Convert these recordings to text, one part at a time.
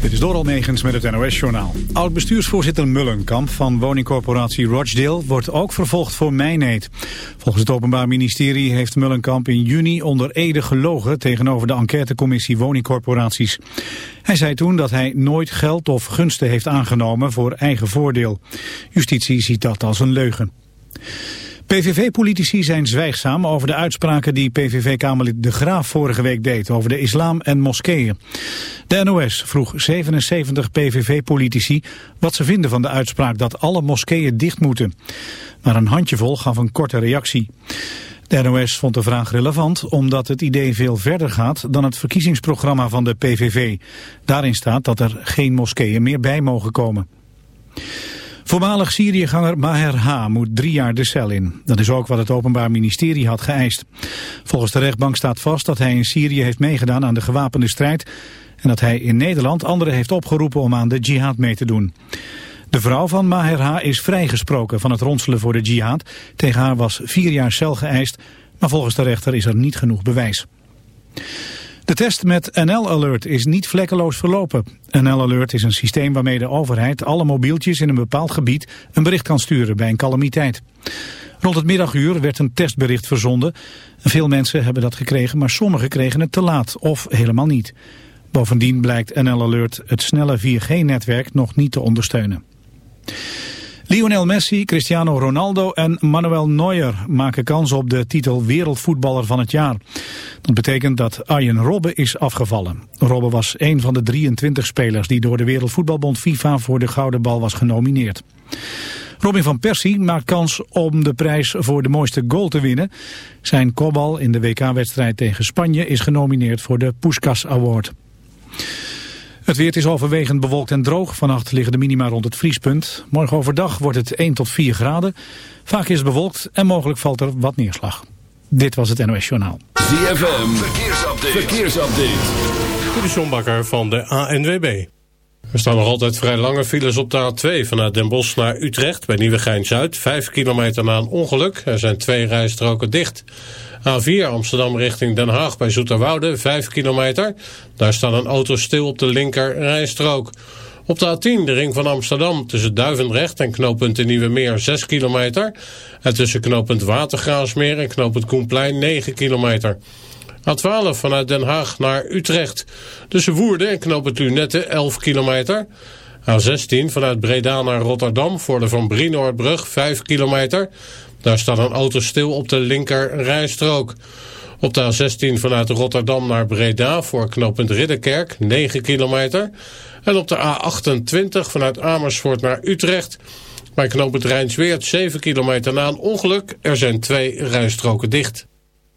Dit is Doral Megens met het NOS-journaal. Oud-bestuursvoorzitter Mullenkamp van woningcorporatie Rochdale wordt ook vervolgd voor mijnheid. Volgens het Openbaar Ministerie heeft Mullenkamp in juni onder Ede gelogen tegenover de enquêtecommissie woningcorporaties. Hij zei toen dat hij nooit geld of gunsten heeft aangenomen voor eigen voordeel. Justitie ziet dat als een leugen. PVV-politici zijn zwijgzaam over de uitspraken die PVV-kamerlid De Graaf vorige week deed over de islam en moskeeën. De NOS vroeg 77 PVV-politici wat ze vinden van de uitspraak dat alle moskeeën dicht moeten. Maar een handjevol gaf een korte reactie. De NOS vond de vraag relevant omdat het idee veel verder gaat dan het verkiezingsprogramma van de PVV. Daarin staat dat er geen moskeeën meer bij mogen komen. Voormalig Syriëganger Maher H. moet drie jaar de cel in. Dat is ook wat het Openbaar Ministerie had geëist. Volgens de rechtbank staat vast dat hij in Syrië heeft meegedaan aan de gewapende strijd... en dat hij in Nederland anderen heeft opgeroepen om aan de jihad mee te doen. De vrouw van Maher H. is vrijgesproken van het ronselen voor de jihad. Tegen haar was vier jaar cel geëist, maar volgens de rechter is er niet genoeg bewijs. De test met NL Alert is niet vlekkeloos verlopen. NL Alert is een systeem waarmee de overheid alle mobieltjes in een bepaald gebied een bericht kan sturen bij een calamiteit. Rond het middaguur werd een testbericht verzonden. Veel mensen hebben dat gekregen, maar sommigen kregen het te laat of helemaal niet. Bovendien blijkt NL Alert het snelle 4G-netwerk nog niet te ondersteunen. Lionel Messi, Cristiano Ronaldo en Manuel Neuer maken kans op de titel wereldvoetballer van het jaar. Dat betekent dat Arjen Robben is afgevallen. Robben was een van de 23 spelers die door de Wereldvoetbalbond FIFA voor de Gouden Bal was genomineerd. Robin van Persie maakt kans om de prijs voor de mooiste goal te winnen. Zijn kopbal in de WK-wedstrijd tegen Spanje is genomineerd voor de Puskas Award. Het weer is overwegend bewolkt en droog. Vannacht liggen de minima rond het vriespunt. Morgen overdag wordt het 1 tot 4 graden. Vaak is het bewolkt en mogelijk valt er wat neerslag. Dit was het NOS Journaal. ZFM, verkeersupdate. verkeersupdate. De Bakker van de ANWB. Er staan nog altijd vrij lange files op de A2 vanuit Den Bosch naar Utrecht bij Nieuwegein-Zuid. Vijf kilometer na een ongeluk. Er zijn twee rijstroken dicht. A4 Amsterdam richting Den Haag bij Zoeterwoude, 5 kilometer. Daar staat een auto stil op de linker rijstrook. Op de A10, de ring van Amsterdam, tussen Duivendrecht en knooppunt Nieuwe Meer 6 kilometer. En tussen knooppunt Watergraafsmeer en knooppunt Koenplein 9 kilometer. A12 vanuit Den Haag naar Utrecht. Tussen Woerden en knooppunt Lunette 11 kilometer. A16 vanuit Breda naar Rotterdam voor de Van Brienoordbrug 5 kilometer. Daar staat een auto stil op de linker rijstrook. Op de A16 vanuit Rotterdam naar Breda voor knooppunt Ridderkerk 9 kilometer. En op de A28 vanuit Amersfoort naar Utrecht bij knooppunt Rijnsweert 7 kilometer na een ongeluk. Er zijn twee rijstroken dicht.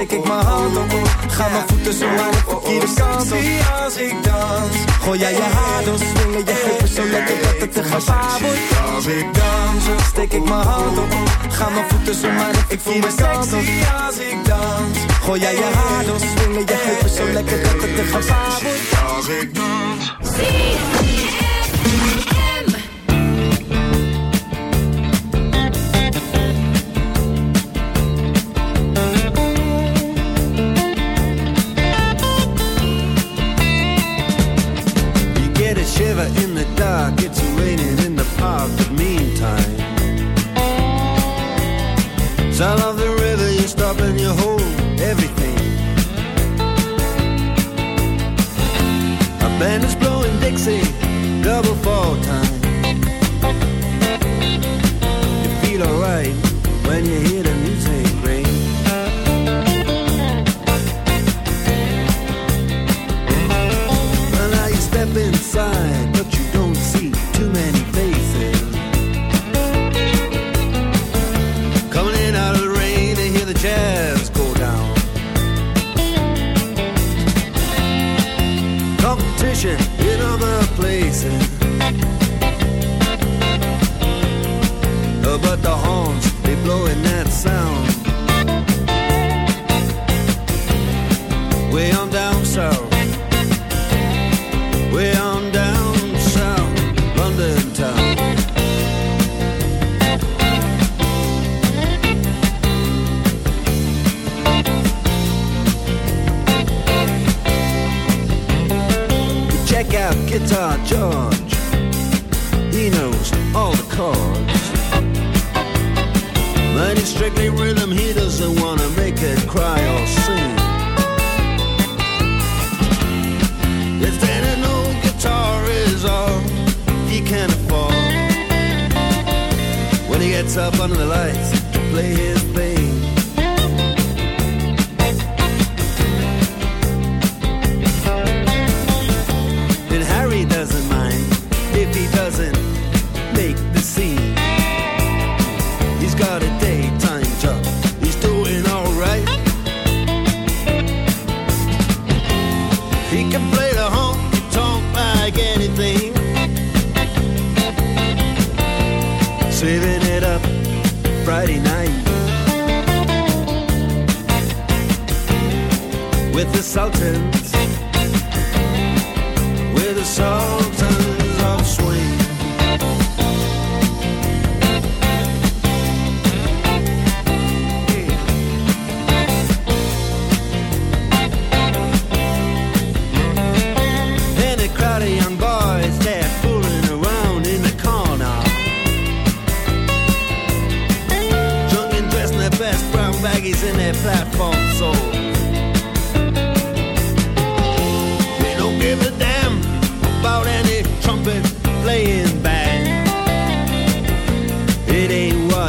Steek ik mijn hand op. Ga mijn voeten zo naar de verkeerde kant op. als ik dans. Gooi jij je haar door, swingen je heupen zo lekker dat het een gevaar wordt. Als ik dans, steek ik mijn hand op. Ga mijn voeten zo naar de verkeerde kant op. als ik dans. Gooi jij je haar door, swingen je heupen zo lekker dat het een gevaar wordt. Als ik dans.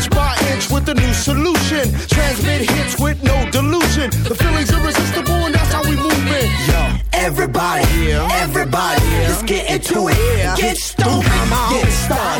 inch by inch with a new solution. Transmit hits with no delusion. The feeling's irresistible, and that's how we move it. Yo, everybody, everybody, let's get into it. Get stupid, get started.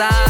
pasar.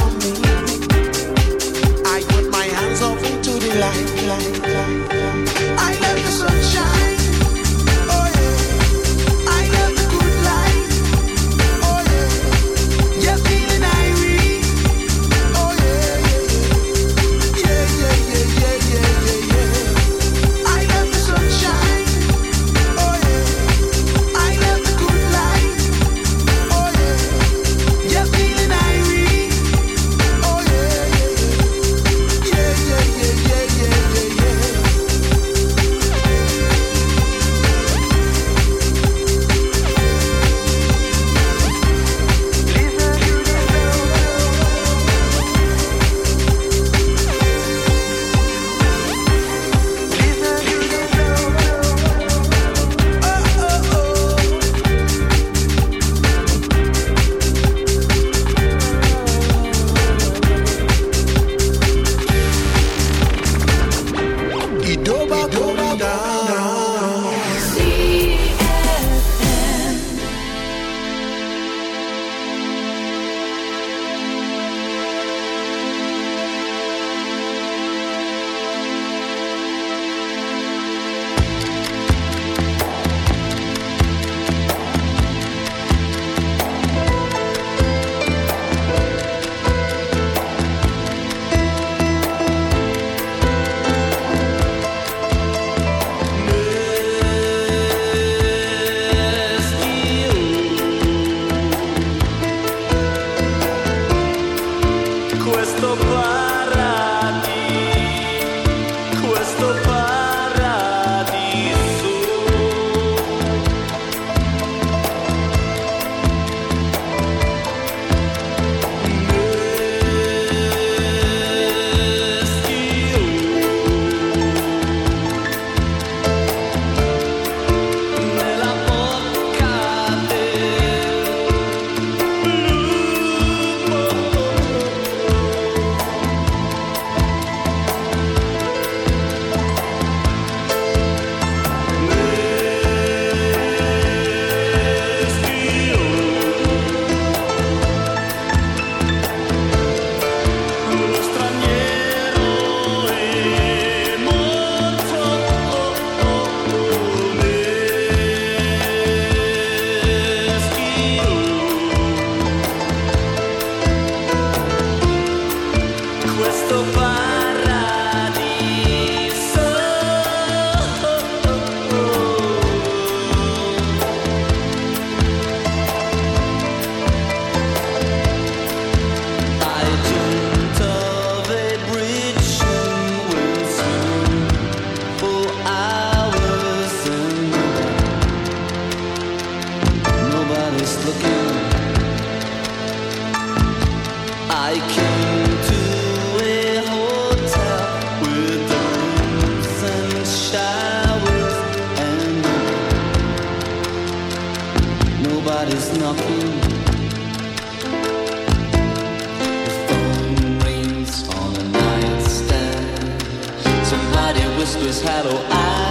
sisters, hello, I.